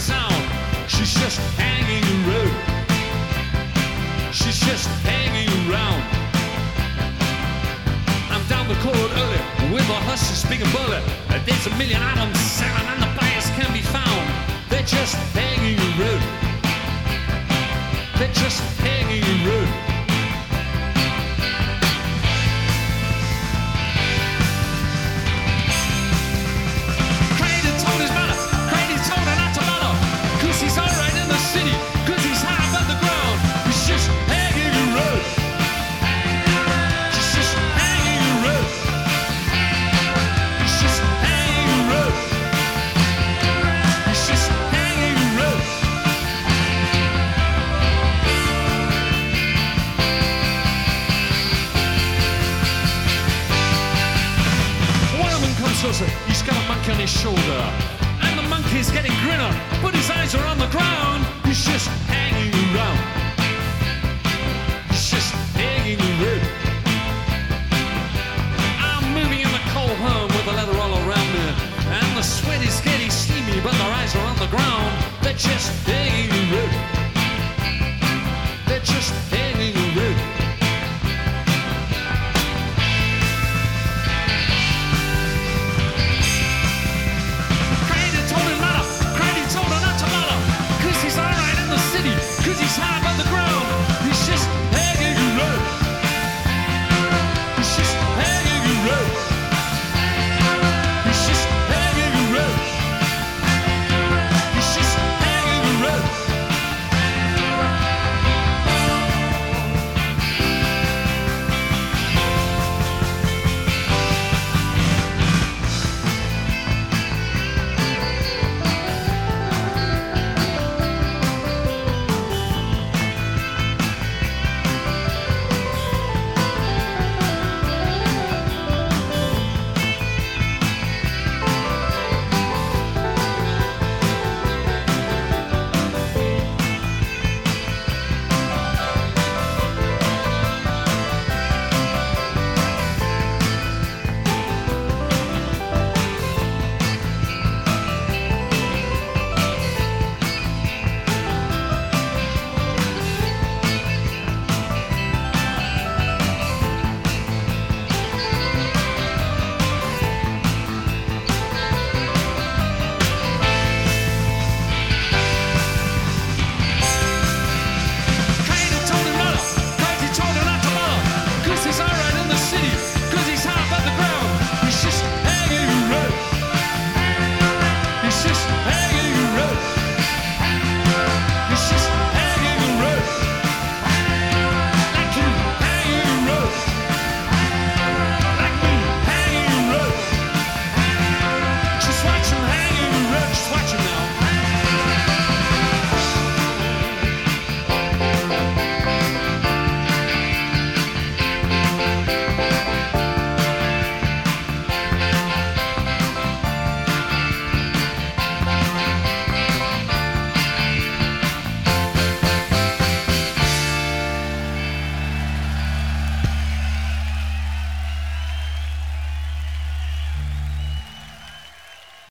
sound. She's just hanging around. She's just hanging around. I'm down the court early with a horses speaking bullet. There's a million items selling and the buyers can be found. They're just hanging around. They're just hanging around. Closer. He's got a monkey on his shoulder. And the monkey's getting grinner, but his eyes are on the ground. He's just hanging around. He's just hanging around. I'm moving in the cold home with the leather all around me. And the sweat is getting steamy, but their eyes are on the ground. They're just